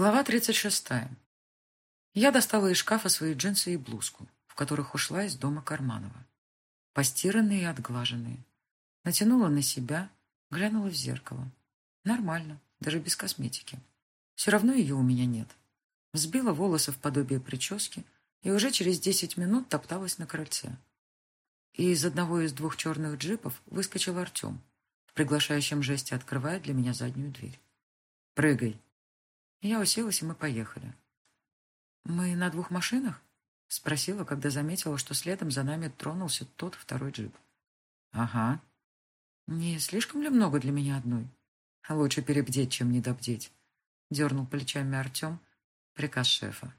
Глава 36. Я достала из шкафа свои джинсы и блузку, в которых ушла из дома Карманова. Постиранные и отглаженные. Натянула на себя, глянула в зеркало. Нормально, даже без косметики. Все равно ее у меня нет. Взбила волосы в подобие прически и уже через десять минут топталась на крыльце. И из одного из двух черных джипов выскочил Артем, в приглашающем жесте открывая для меня заднюю дверь. «Прыгай!» Я уселась, и мы поехали. «Мы на двух машинах?» — спросила, когда заметила, что следом за нами тронулся тот второй джип. «Ага. Не слишком ли много для меня одной? Лучше перебдеть, чем недобдеть», — дернул плечами Артем. Приказ шефа.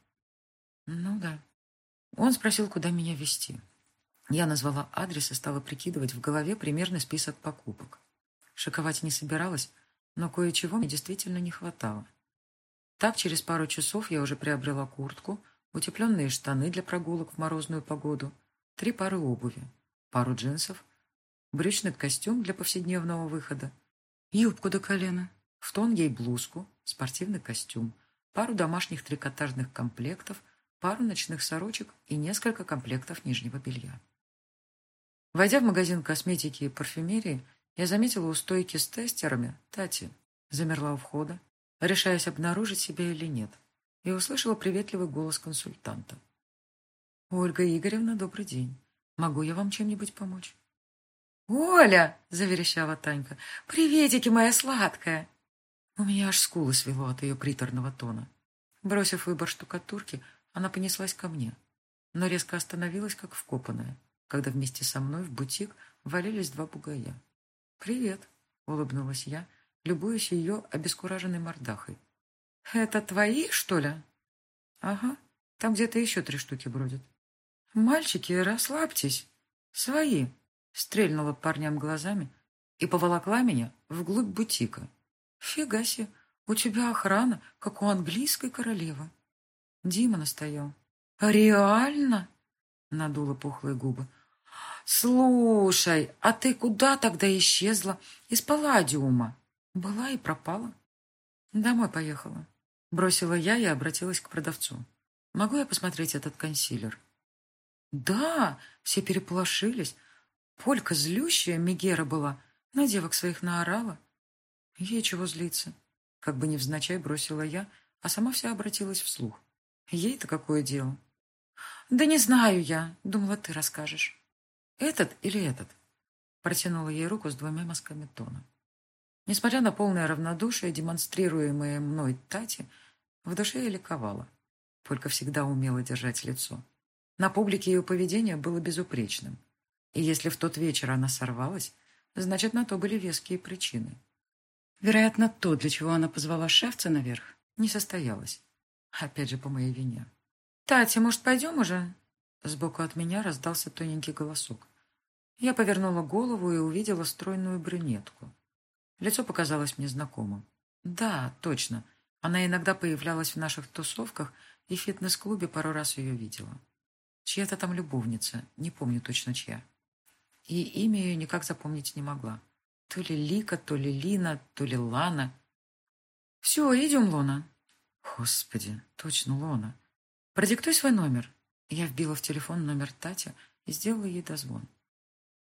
«Ну да». Он спросил, куда меня везти. Я назвала адрес и стала прикидывать в голове примерный список покупок. Шиковать не собиралась, но кое-чего мне действительно не хватало. Так, через пару часов я уже приобрела куртку, утепленные штаны для прогулок в морозную погоду, три пары обуви, пару джинсов, брючный костюм для повседневного выхода, юбку до колена, в тон ей блузку, спортивный костюм, пару домашних трикотажных комплектов, пару ночных сорочек и несколько комплектов нижнего белья. Войдя в магазин косметики и парфюмерии, я заметила у стойки с тестерами Тати. Замерла у входа, решаясь обнаружить себя или нет, и услышала приветливый голос консультанта. «Ольга Игоревна, добрый день. Могу я вам чем-нибудь помочь?» «Оля!» — заверещала Танька. «Приветики, моя сладкая!» У меня аж скулы свело от ее приторного тона. Бросив выбор штукатурки, она понеслась ко мне, но резко остановилась, как вкопанная, когда вместе со мной в бутик валились два бугая. «Привет!» — улыбнулась я, — любуясь ее обескураженной мордахой. «Это твои, что ли?» «Ага, там где-то еще три штуки бродят». «Мальчики, расслабьтесь. Свои!» Стрельнула парням глазами и поволокла меня вглубь бутика. «Фига себе, у тебя охрана, как у английской королевы». Дима настоял. «Реально?» Надула пухлые губы. «Слушай, а ты куда тогда исчезла из Палладиума?» Была и пропала. Домой поехала. Бросила я и обратилась к продавцу. Могу я посмотреть этот консилер? Да, все переполошились. Полька злющая, Мегера была, на девок своих наорала. Ей чего злиться? Как бы невзначай бросила я, а сама вся обратилась вслух. Ей-то какое дело? Да не знаю я, думала, ты расскажешь. Этот или этот? Протянула ей руку с двумя мазками тона. Несмотря на полное равнодушие, демонстрируемое мной Тати, в душе я ликовала. Полька всегда умела держать лицо. На публике ее поведение было безупречным. И если в тот вечер она сорвалась, значит, на то были веские причины. Вероятно, то, для чего она позвала шефца наверх, не состоялось. Опять же, по моей вине. «Татя, может, пойдем уже?» Сбоку от меня раздался тоненький голосок. Я повернула голову и увидела стройную брюнетку. Лицо показалось мне знакомым. Да, точно. Она иногда появлялась в наших тусовках, и в фитнес-клубе пару раз ее видела. Чья-то там любовница, не помню точно чья. И имя ее никак запомнить не могла. То ли Лика, то ли Лина, то ли Лана. «Все, идем, Лона». Господи, точно Лона. Продиктуй свой номер. Я вбила в телефон номер Тати и сделала ей дозвон.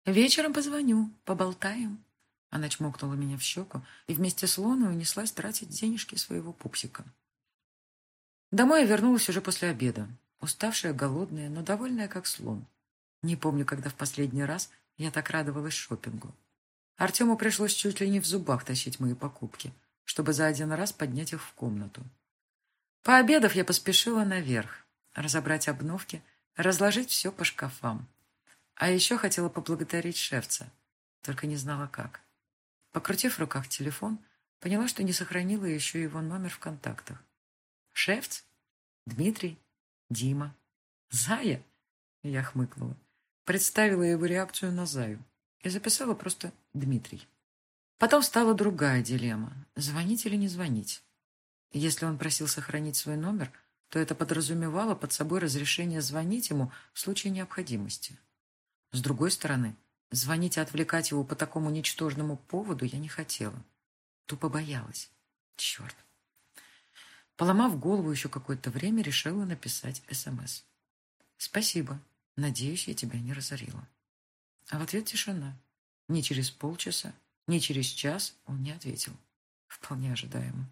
Вечером позвоню, поболтаем. Она чмокнула меня в щеку и вместе с Лоной унеслась тратить денежки своего пупсика. Домой я вернулась уже после обеда, уставшая, голодная, но довольная, как слон. Не помню, когда в последний раз я так радовалась шопингу. Артему пришлось чуть ли не в зубах тащить мои покупки, чтобы за один раз поднять их в комнату. Пообедав, я поспешила наверх, разобрать обновки, разложить все по шкафам. А еще хотела поблагодарить шефца, только не знала как. Покрутив в руках телефон, поняла, что не сохранила еще его номер в контактах. «Шефц? Дмитрий? Дима? Зая?» Я хмыкнула. Представила его реакцию на Заю и записала просто «Дмитрий». Потом стала другая дилемма – звонить или не звонить. Если он просил сохранить свой номер, то это подразумевало под собой разрешение звонить ему в случае необходимости. С другой стороны – Звонить и отвлекать его по такому ничтожному поводу я не хотела. Тупо боялась. Черт. Поломав голову еще какое-то время, решила написать СМС. «Спасибо. Надеюсь, я тебя не разорила». А в ответ тишина. Ни через полчаса, ни через час он не ответил. Вполне ожидаемо.